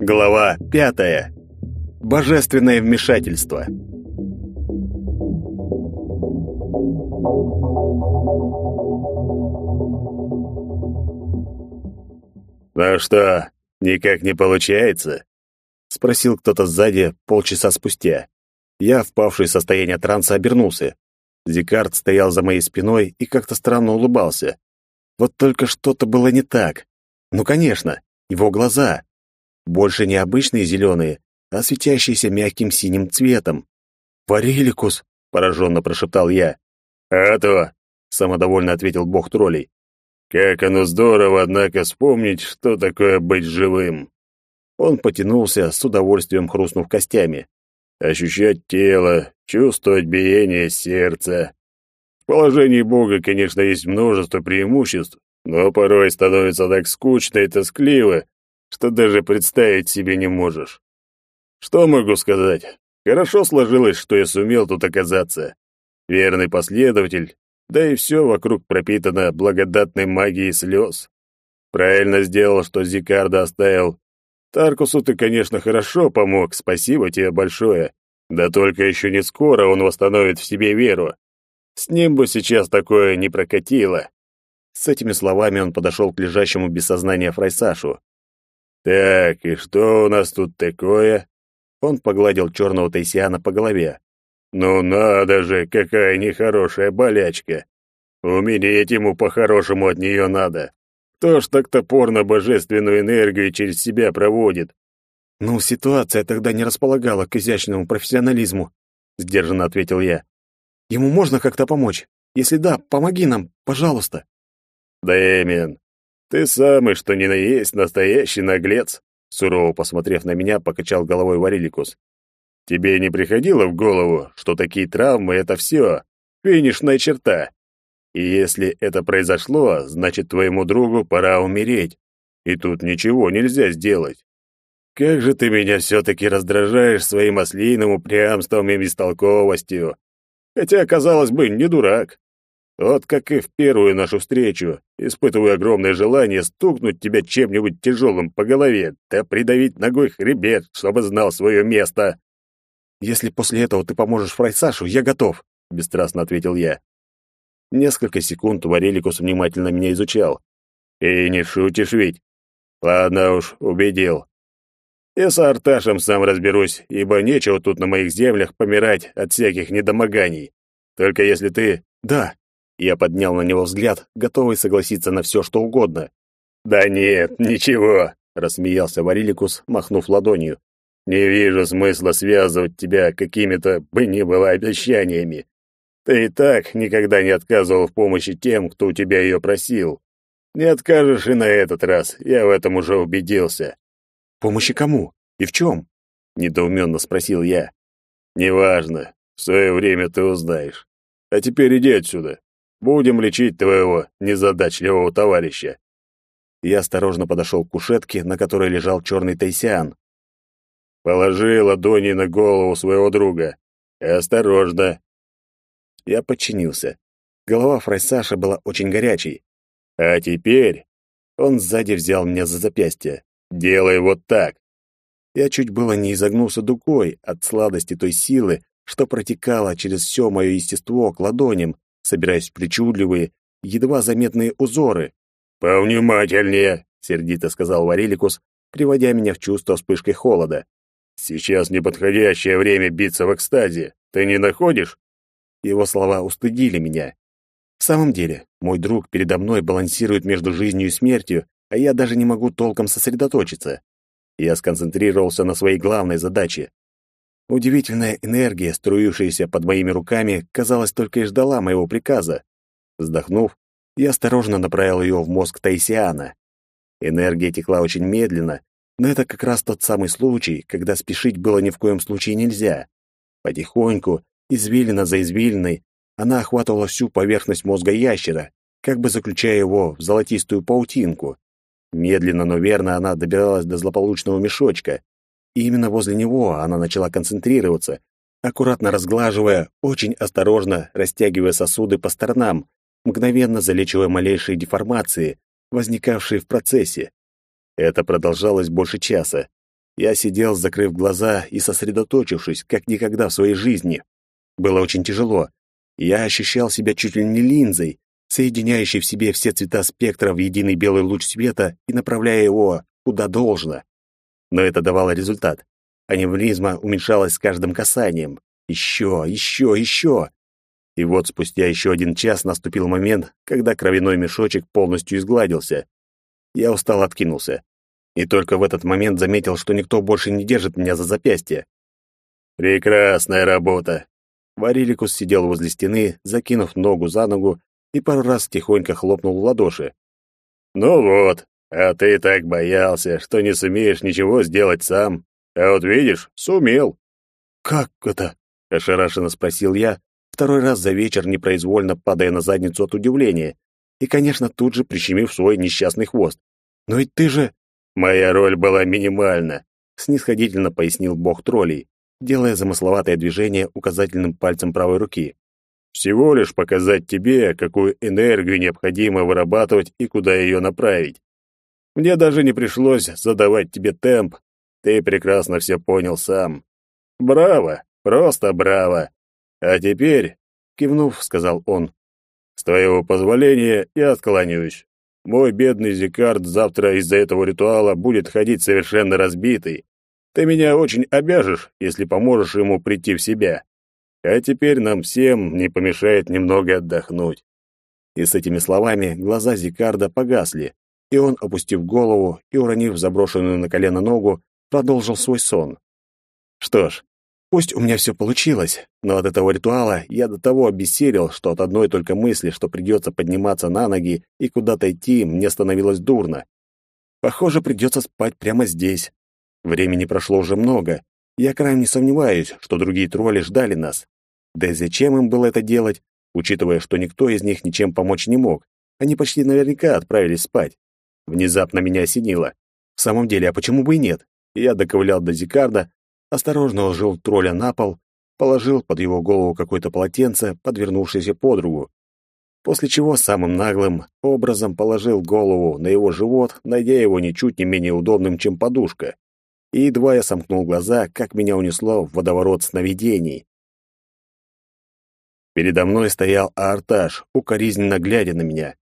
Глава пятая. Божественное вмешательство. «Ну что, никак не получается?» — спросил кто-то сзади полчаса спустя. Я, впавший в состояние транса, обернулся. Зикард стоял за моей спиной и как-то странно улыбался. Вот только что-то было не так. Ну, конечно, его глаза. Больше не обычные зеленые, а светящиеся мягким синим цветом. «Вариликус!» — пораженно прошептал я. «А то!» — самодовольно ответил бог троллей. «Как оно здорово, однако, вспомнить, что такое быть живым!» Он потянулся, с удовольствием хрустнув костями. «Ощущать тело, чувствовать биение сердца. В положении Бога, конечно, есть множество преимуществ, но порой становится так скучно и тоскливо, что даже представить себе не можешь. Что могу сказать? Хорошо сложилось, что я сумел тут оказаться. Верный последователь, да и все вокруг пропитано благодатной магией слез. Правильно сделал, что Зикарда оставил. Таркусу ты, конечно, хорошо помог, спасибо тебе большое. Да только еще не скоро он восстановит в себе веру. С ним бы сейчас такое не прокатило. С этими словами он подошел к лежащему без сознания Фрайсашу. «Так, и что у нас тут такое?» Он погладил черного Тайсиана по голове. «Ну надо же, какая нехорошая болячка! Умереть ему по-хорошему от нее надо. Кто ж так топорно божественную энергию через себя проводит?» «Ну, ситуация тогда не располагала к изящному профессионализму», — сдержанно ответил я. «Ему можно как-то помочь? Если да, помоги нам, пожалуйста». «Дэмиан, ты самый, что ни на есть, настоящий наглец, сурово посмотрев на меня, покачал головой Вариликус. Тебе не приходило в голову, что такие травмы это все, финишная черта. И если это произошло, значит, твоему другу пора умереть. И тут ничего нельзя сделать. Как же ты меня все-таки раздражаешь своим ослиным упрямством и бестолковостью. Хотя, казалось бы, не дурак. Вот как и в первую нашу встречу, испытываю огромное желание стукнуть тебя чем-нибудь тяжелым по голове, да придавить ногой хребет, чтобы знал свое место. Если после этого ты поможешь Фрайсашу, я готов, бесстрастно ответил я. Несколько секунд Вареликус внимательно меня изучал. И не шутишь ведь? Ладно уж, убедил. Я с Арташем сам разберусь, ибо нечего тут на моих землях помирать от всяких недомоганий. Только если ты... Да, я поднял на него взгляд, готовый согласиться на все, что угодно. «Да нет, ничего», — рассмеялся Вариликус, махнув ладонью. «Не вижу смысла связывать тебя какими-то бы ни было обещаниями. Ты и так никогда не отказывал в помощи тем, кто у тебя ее просил. Не откажешь и на этот раз, я в этом уже убедился». «Помощи кому? И в чем?» — недоуменно спросил я. «Неважно, в свое время ты узнаешь. А теперь иди отсюда. Будем лечить твоего незадачливого товарища. Я осторожно подошел к кушетке, на которой лежал черный тайсиан. Положи ладони на голову своего друга. И осторожно. Я подчинился. Голова Фрайсаша была очень горячей. А теперь он сзади взял меня за запястье. Делай вот так. Я чуть было не изогнулся дугой от сладости той силы, что протекала через все мое естество к ладоням, собираясь в причудливые, едва заметные узоры. «Повнимательнее», — сердито сказал Вариликус, приводя меня в чувство вспышкой холода. «Сейчас неподходящее время биться в экстазе. Ты не находишь?» Его слова устыдили меня. В самом деле, мой друг передо мной балансирует между жизнью и смертью, а я даже не могу толком сосредоточиться. Я сконцентрировался на своей главной задаче Удивительная энергия, струившаяся под моими руками, казалось, только и ждала моего приказа. Вздохнув, я осторожно направил ее в мозг Таисиана. Энергия текла очень медленно, но это как раз тот самый случай, когда спешить было ни в коем случае нельзя. Потихоньку, извилина за извилиной, она охватывала всю поверхность мозга ящера, как бы заключая его в золотистую паутинку. Медленно, но верно она добиралась до злополучного мешочка, и именно возле него она начала концентрироваться, аккуратно разглаживая, очень осторожно растягивая сосуды по сторонам, мгновенно залечивая малейшие деформации, возникавшие в процессе. Это продолжалось больше часа. Я сидел, закрыв глаза и сосредоточившись, как никогда в своей жизни. Было очень тяжело. Я ощущал себя чуть ли не линзой, соединяющей в себе все цвета спектра в единый белый луч света и направляя его куда должно. Но это давало результат. Аневризма уменьшалась с каждым касанием. Еще, еще, еще. И вот спустя еще один час наступил момент, когда кровяной мешочек полностью изгладился. Я устал откинулся. И только в этот момент заметил, что никто больше не держит меня за запястье. «Прекрасная работа!» Вариликус сидел возле стены, закинув ногу за ногу и пару раз тихонько хлопнул в ладоши. «Ну вот, а ты так боялся, что не сумеешь ничего сделать сам. А вот видишь, сумел». «Как это?» — ошарашенно спросил я, второй раз за вечер непроизвольно падая на задницу от удивления и, конечно, тут же прищемив свой несчастный хвост. «Но ведь ты же...» «Моя роль была минимальна», — снисходительно пояснил бог троллей, делая замысловатое движение указательным пальцем правой руки. «Всего лишь показать тебе, какую энергию необходимо вырабатывать и куда ее направить. Мне даже не пришлось задавать тебе темп, ты прекрасно все понял сам. Браво, просто браво. А теперь, кивнув, сказал он, с твоего позволения я откланяюсь. Мой бедный Зикард завтра из-за этого ритуала будет ходить совершенно разбитый. Ты меня очень обяжешь, если поможешь ему прийти в себя. А теперь нам всем не помешает немного отдохнуть. И с этими словами глаза Зикарда погасли, и он, опустив голову и уронив заброшенную на колено ногу, продолжил свой сон. Что ж, пусть у меня все получилось, но от этого ритуала я до того обессилел, что от одной только мысли, что придется подниматься на ноги и куда-то идти, мне становилось дурно. Похоже, придется спать прямо здесь. Времени прошло уже много. Я крайне не сомневаюсь, что другие тролли ждали нас. Да и зачем им было это делать, учитывая, что никто из них ничем помочь не мог? Они почти наверняка отправились спать. Внезапно меня осенило. В самом деле, а почему бы и нет? Я доковылял до Зикарда, осторожно уложил тролля на пол, положил под его голову какое-то полотенце, подвернувшееся подругу, после чего самым наглым образом положил голову на его живот, найдя его ничуть не менее удобным, чем подушка. И едва я сомкнул глаза, как меня унесло в водоворот сновидений. Передо мной стоял Арташ, укоризненно глядя на меня.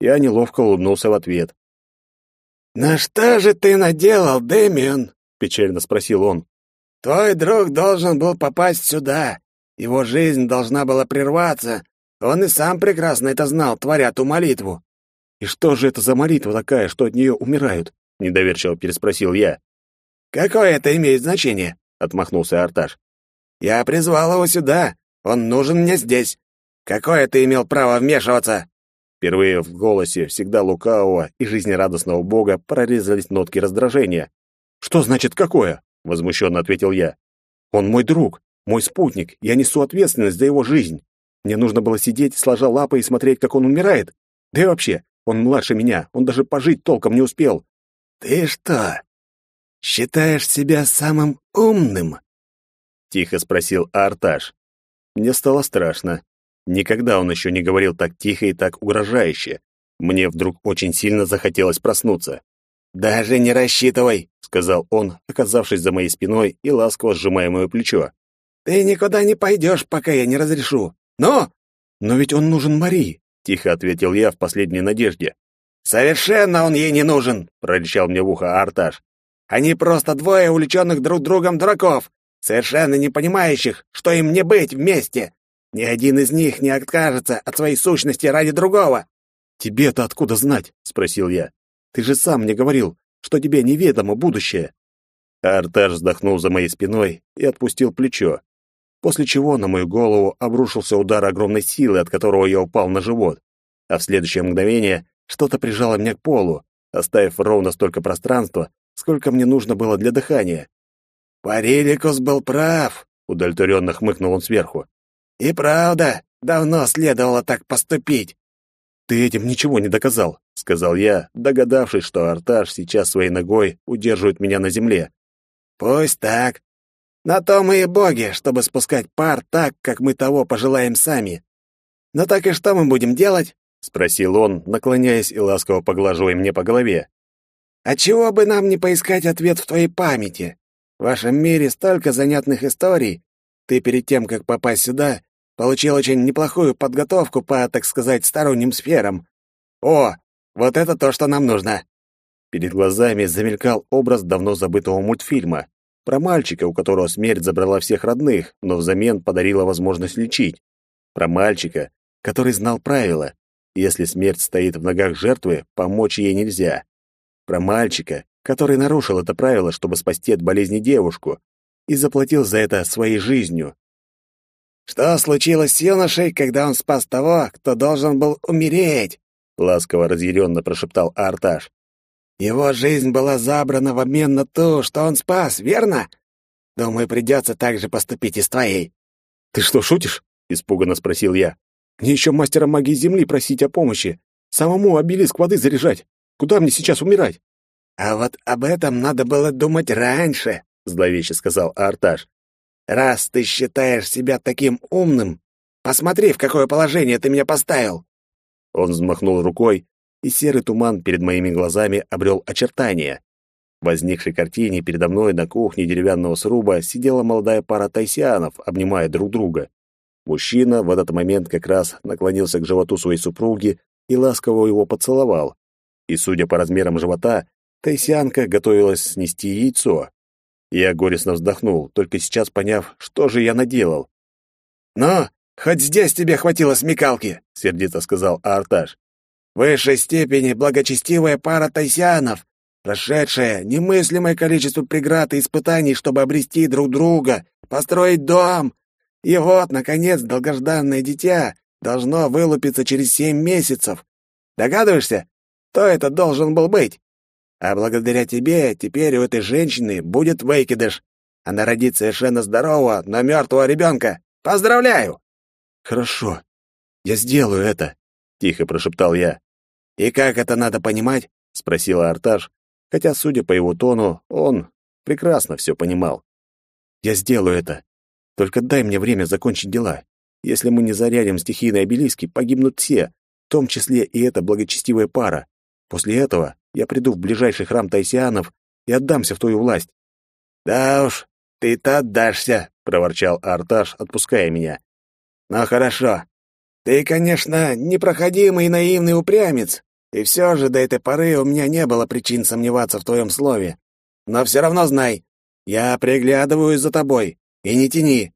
Я неловко улыбнулся в ответ. «На что же ты наделал, Дэмион?» — печально спросил он. «Твой друг должен был попасть сюда. Его жизнь должна была прерваться. Он и сам прекрасно это знал, творя ту молитву». «И что же это за молитва такая, что от нее умирают?» — недоверчиво переспросил я. «Какое это имеет значение?» — отмахнулся Арташ. «Я призвал его сюда. Он нужен мне здесь. Какое ты имел право вмешиваться?» Впервые в голосе всегда лукавого и жизнерадостного бога прорезались нотки раздражения. «Что значит какое?» — возмущенно ответил я. «Он мой друг, мой спутник, я несу ответственность за его жизнь. Мне нужно было сидеть, сложа лапы и смотреть, как он умирает. Да и вообще, он младше меня, он даже пожить толком не успел». «Ты что, считаешь себя самым умным?» — тихо спросил Арташ. Мне стало страшно. Никогда он еще не говорил так тихо и так угрожающе. Мне вдруг очень сильно захотелось проснуться. «Даже не рассчитывай», — сказал он, оказавшись за моей спиной и ласково сжимая мое плечо. «Ты никуда не пойдешь, пока я не разрешу. Ну?» «Но ведь он нужен Марии», — тихо ответил я в последней надежде. «Совершенно он ей не нужен», — прорычал мне в ухо Арташ. «Они просто двое увлеченных друг другом дураков, совершенно не понимающих, что им не быть вместе. Ни один из них не откажется от своей сущности ради другого. Тебе-то откуда знать? спросил я. Ты же сам мне говорил, что тебе неведомо будущее. Арташ вздохнул за моей спиной и отпустил плечо, после чего на мою голову обрушился удар огромной силы, от которого я упал на живот. А в следующее мгновение что-то прижало меня к полу, оставив ровно столько пространства, сколько мне нужно было для дыхания. «Париликус был прав», — удовлетворенно хмыкнул он сверху. И правда, давно следовало так поступить. Ты этим ничего не доказал, сказал я, догадавшись, что Арташ сейчас своей ногой удерживает меня на земле. Пусть так. На то мы и боги, чтобы спускать пар так, как мы того пожелаем сами. Но так и что мы будем делать? спросил он, наклоняясь и ласково поглаживая мне по голове. А чего бы нам не поискать ответ в твоей памяти? В вашем мире столько занятных историй. Ты перед тем, как попасть сюда, получил очень неплохую подготовку по, так сказать, сторонним сферам. О, вот это то, что нам нужно. Перед глазами замелькал образ давно забытого мультфильма про мальчика, у которого смерть забрала всех родных, но взамен подарила возможность лечить. Про мальчика, который знал правила. Если смерть стоит в ногах жертвы, помочь ей нельзя. Про мальчика, который нарушил это правило, чтобы спасти от болезни девушку, и заплатил за это своей жизнью. «Что случилось с юношей, когда он спас того, кто должен был умереть?» — ласково разъяренно прошептал Арташ. Его жизнь была забрана в обмен на ту, что он спас, верно? Думаю, придется так же поступить и с твоей». «Ты что, шутишь?» — испуганно спросил я. «Мне еще мастера магии Земли просить о помощи. Самому обелиск воды заряжать. Куда мне сейчас умирать?» «А вот об этом надо было думать раньше», — зловеще сказал Арташ. «Раз ты считаешь себя таким умным, посмотри, в какое положение ты меня поставил». Он взмахнул рукой, и серый туман перед моими глазами обрел очертания. В возникшей картине передо мной на кухне деревянного сруба сидела молодая пара тайсианов, обнимая друг друга. Мужчина в этот момент как раз наклонился к животу своей супруги и ласково его поцеловал. И, судя по размерам живота, тайсианка готовилась снести яйцо. Я горестно вздохнул, только сейчас поняв, что же я наделал. «Ну, хоть здесь тебе хватило смекалки», — сердито сказал Арташ высшей степени благочестивая пара тайсианов, прошедшая немыслимое количество преград и испытаний, чтобы обрести друг друга, построить дом. И вот, наконец, долгожданное дитя должно вылупиться через семь месяцев. Догадываешься, кто это должен был быть? А благодаря тебе теперь у этой женщины будет выкидыш. Она родит совершенно здорового, но мертвого ребенка. Поздравляю!» «Хорошо, я сделаю это», — тихо прошептал я. «И как это надо понимать?» — спросила Арташ, хотя, судя по его тону, он прекрасно все понимал. «Я сделаю это. Только дай мне время закончить дела. Если мы не зарядим стихийные обелиски, погибнут все, в том числе и эта благочестивая пара. После этого я приду в ближайший храм Тайсианов и отдамся в твою власть». «Да уж, ты-то отдашься», — проворчал Арташ, отпуская меня. «Ну хорошо, ты, конечно, непроходимый наивный упрямец, и все же до этой поры у меня не было причин сомневаться в твоем слове. Но все равно знай, я приглядываю за тобой, и не тяни.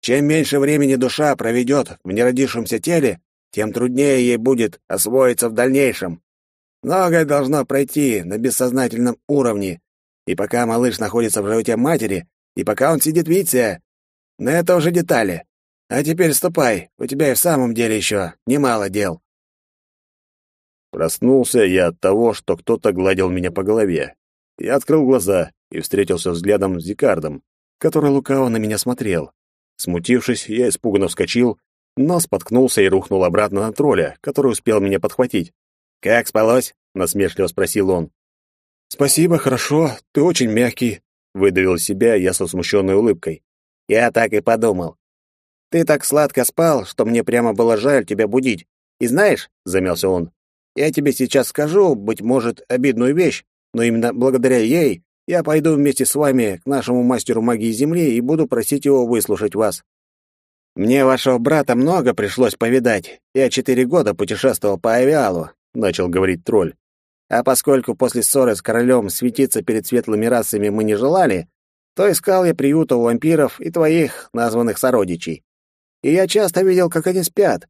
Чем меньше времени душа проведет в неродившемся теле, тем труднее ей будет освоиться в дальнейшем. Многое должно пройти на бессознательном уровне, и пока малыш находится в животе матери, и пока он сидит в яйце. Но это уже детали. А теперь ступай, у тебя и в самом деле еще немало дел. Проснулся я от того, что кто-то гладил меня по голове. Я открыл глаза и встретился взглядом с Дикардом, который лукаво на меня смотрел. Смутившись, я испуганно вскочил, но споткнулся и рухнул обратно на тролля, который успел меня подхватить. «Как спалось?» — насмешливо спросил он. «Спасибо, хорошо, ты очень мягкий», — выдавил себя я со смущенной улыбкой. «Я так и подумал. Ты так сладко спал, что мне прямо было жаль тебя будить. И знаешь, — замялся он, — я тебе сейчас скажу, быть может, обидную вещь, но именно благодаря ей я пойду вместе с вами к нашему мастеру магии Земли и буду просить его выслушать вас. Мне вашего брата много пришлось повидать. Я четыре года путешествовал по авиалу, — начал говорить тролль. А поскольку после ссоры с королем светиться перед светлыми расами мы не желали, то искал я приюта у вампиров и твоих названных сородичей и я часто видел, как они спят.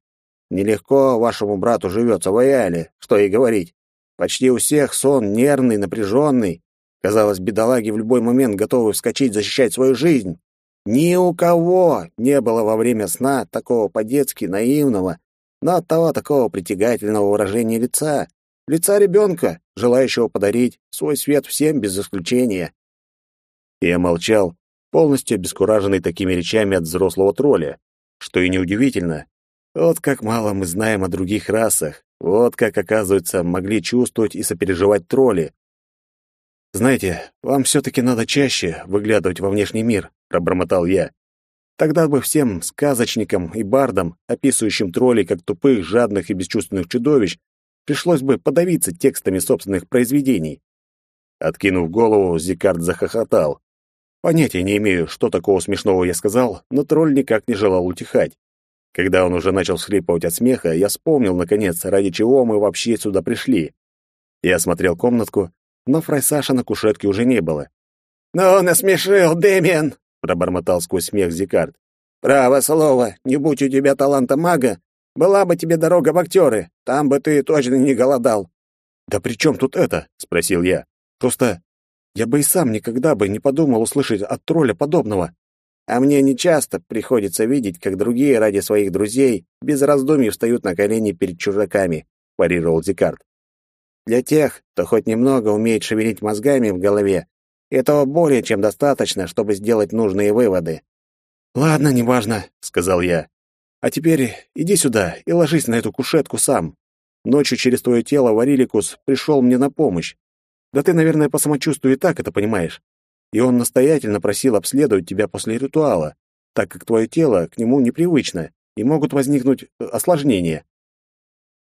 Нелегко вашему брату живется в Аяле, что и говорить. Почти у всех сон нервный, напряженный. Казалось, бедолаги в любой момент готовы вскочить, защищать свою жизнь. Ни у кого не было во время сна такого по-детски наивного, но оттого такого притягательного выражения лица. Лица ребенка, желающего подарить свой свет всем без исключения. Я молчал, полностью обескураженный такими речами от взрослого тролля. Что и неудивительно. Вот как мало мы знаем о других расах. Вот как, оказывается, могли чувствовать и сопереживать тролли. Знаете, вам все-таки надо чаще выглядывать во внешний мир, пробормотал я. Тогда бы всем сказочникам и бардам, описывающим троллей как тупых, жадных и бесчувственных чудовищ, пришлось бы подавиться текстами собственных произведений. Откинув голову, Зикард захохотал. Понятия не имею, что такого смешного я сказал, но тролль никак не желал утихать. Когда он уже начал схлипывать от смеха, я вспомнил, наконец, ради чего мы вообще сюда пришли. Я осмотрел комнатку, но Фрайсаша на кушетке уже не было. «Ну, насмешил, Дэмиан!» — пробормотал сквозь смех Зикард. «Право слово, не будь у тебя таланта мага, была бы тебе дорога в актеры, там бы ты точно не голодал». «Да при чем тут это?» — спросил я. «Просто я бы и сам никогда бы не подумал услышать от тролля подобного. А мне нечасто приходится видеть, как другие ради своих друзей без раздумий встают на колени перед чужаками», — парировал Зикард. «Для тех, кто хоть немного умеет шевелить мозгами в голове, этого более чем достаточно, чтобы сделать нужные выводы». «Ладно, неважно», — сказал я. «А теперь иди сюда и ложись на эту кушетку сам. Ночью через твое тело Вариликус пришел мне на помощь. Да ты, наверное, по самочувствию и так это понимаешь. И он настоятельно просил обследовать тебя после ритуала, так как твое тело к нему непривычно, и могут возникнуть э, осложнения».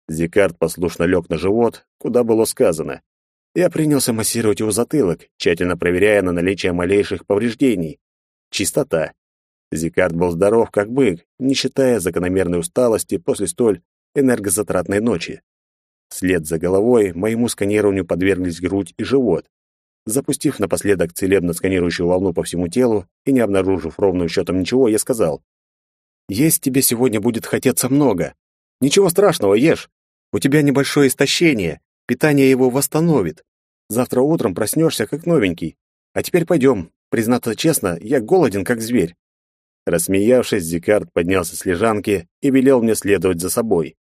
Зикард послушно лег на живот, куда было сказано. Я принялся массировать его затылок, тщательно проверяя на наличие малейших повреждений. Чистота. Зикард был здоров, как бык, не считая закономерной усталости после столь энергозатратной ночи. Вслед за головой моему сканированию подверглись грудь и живот. Запустив напоследок целебно сканирующую волну по всему телу и не обнаружив ровным счетом ничего, я сказал, «Есть тебе сегодня будет хотеться много. Ничего страшного, ешь. У тебя небольшое истощение, питание его восстановит. Завтра утром проснешься как новенький. А теперь пойдем. Признаться честно, я голоден, как зверь». Рассмеявшись, Зикард поднялся с лежанки и велел мне следовать за собой.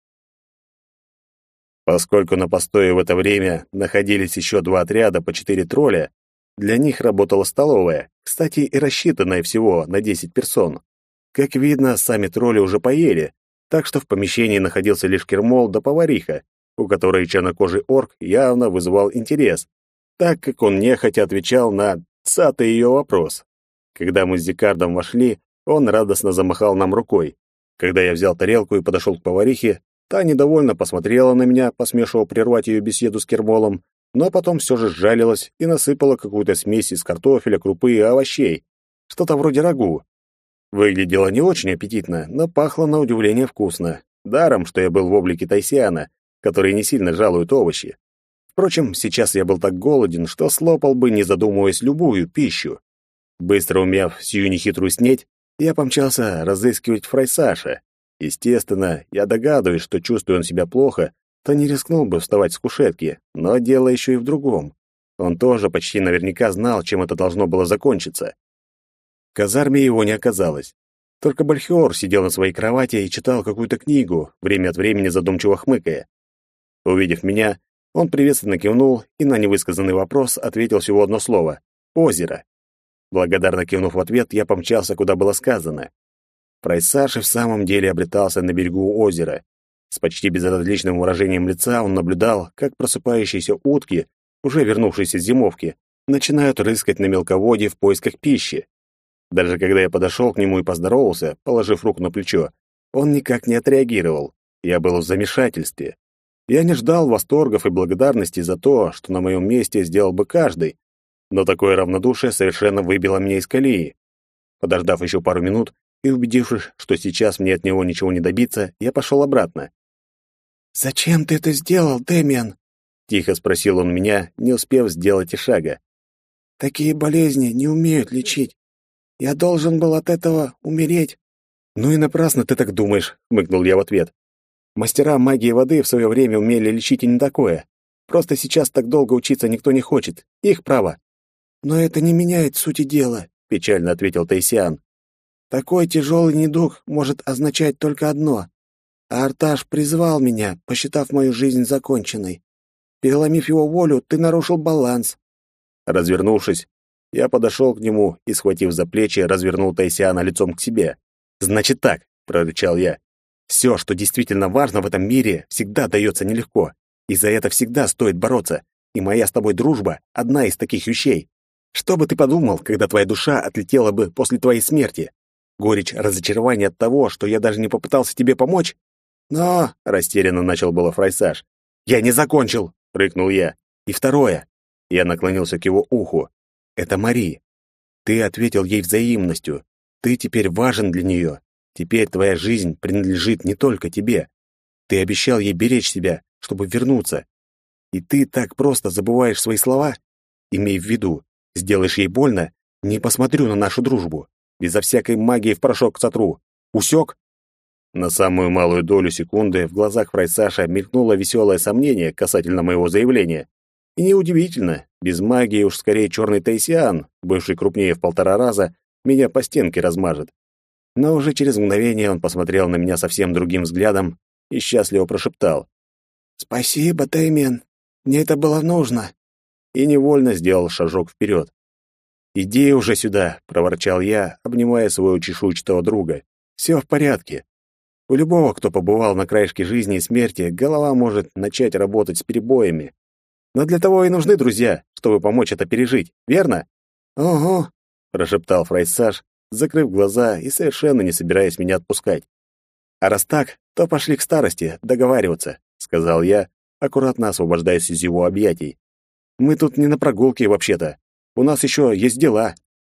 Поскольку на постое в это время находились еще два отряда по четыре тролля, для них работала столовая, кстати, и рассчитанная всего на 10 персон. Как видно, сами тролли уже поели, так что в помещении находился лишь кермол да повариха, у которой чернокожий орк явно вызывал интерес, так как он нехотя отвечал на цатый ее вопрос. Когда мы с Дикардом вошли, он радостно замахал нам рукой. Когда я взял тарелку и подошел к поварихе, Та недовольно посмотрела на меня, посмешивая прервать ее беседу с Кермолом, но потом все же сжалилась и насыпала какую-то смесь из картофеля, крупы и овощей. Что-то вроде рагу. Выглядело не очень аппетитно, но пахло на удивление вкусно. Даром, что я был в облике Тайсиана, который не сильно жалует овощи. Впрочем, сейчас я был так голоден, что слопал бы, не задумываясь, любую пищу. Быстро умяв сию нехитрую снеть, я помчался разыскивать Фрайсаша. Естественно, я догадываюсь, что чувствуя он себя плохо, то не рискнул бы вставать с кушетки, но дело еще и в другом. Он тоже почти наверняка знал, чем это должно было закончиться. В казарме его не оказалось. Только Бальхиор сидел на своей кровати и читал какую-то книгу, время от времени задумчиво хмыкая. Увидев меня, он приветственно кивнул и на невысказанный вопрос ответил всего одно слово — «Озеро». Благодарно кивнув в ответ, я помчался, куда было сказано. Прайсаж в самом деле обретался на берегу озера. С почти безразличным выражением лица он наблюдал, как просыпающиеся утки, уже вернувшиеся с зимовки, начинают рыскать на мелководье в поисках пищи. Даже когда я подошел к нему и поздоровался, положив руку на плечо, он никак не отреагировал. Я был в замешательстве. Я не ждал восторгов и благодарности за то, что на моем месте сделал бы каждый, но такое равнодушие совершенно выбило меня из колеи. Подождав еще пару минут, и, убедившись, что сейчас мне от него ничего не добиться, я пошел обратно. «Зачем ты это сделал, Дэмиан?» — тихо спросил он меня, не успев сделать и шага. «Такие болезни не умеют лечить. Я должен был от этого умереть». «Ну и напрасно ты так думаешь», — хмыкнул я в ответ. «Мастера магии воды в свое время умели лечить и не такое. Просто сейчас так долго учиться никто не хочет. Их право». «Но это не меняет сути дела», — печально ответил Тайсиан. Такой тяжелый недуг может означать только одно. А Арташ призвал меня, посчитав мою жизнь законченной. Переломив его волю, ты нарушил баланс. Развернувшись, я подошел к нему и, схватив за плечи, развернул Тайсиана лицом к себе. «Значит так», — прорычал я, — «все, что действительно важно в этом мире, всегда дается нелегко, и за это всегда стоит бороться. и моя с тобой дружба — одна из таких вещей. Что бы ты подумал, когда твоя душа отлетела бы после твоей смерти? Горечь разочарования от того, что я даже не попытался тебе помочь? Но, — растерянно начал было Фрайсаж. Я не закончил, — рыкнул я. И второе. Я наклонился к его уху. Это Мари. Ты ответил ей взаимностью. Ты теперь важен для нее. Теперь твоя жизнь принадлежит не только тебе. Ты обещал ей беречь себя, чтобы вернуться. И ты так просто забываешь свои слова? Имей в виду, сделаешь ей больно, не посмотрю на нашу дружбу. Безо всякой магии в порошок сотру. Усек? На самую малую долю секунды в глазах Фрайсаша мелькнуло веселое сомнение касательно моего заявления. И неудивительно, без магии уж скорее черный Тайсиан, бывший крупнее в полтора раза, меня по стенке размажет. Но уже через мгновение он посмотрел на меня совсем другим взглядом и счастливо прошептал. «Спасибо, Таймен. Мне это было нужно». И невольно сделал шажок вперед. «Иди уже сюда», — проворчал я, обнимая своего чешуйчатого друга. «Все в порядке. У любого, кто побывал на краешке жизни и смерти, голова может начать работать с перебоями. Но для того и нужны друзья, чтобы помочь это пережить, верно?» «Ого», — прошептал Фрайсаж, закрыв глаза и совершенно не собираясь меня отпускать. «А раз так, то пошли к старости договариваться», — сказал я, аккуратно освобождаясь из его объятий. «Мы тут не на прогулке вообще-то. У нас еще есть дела».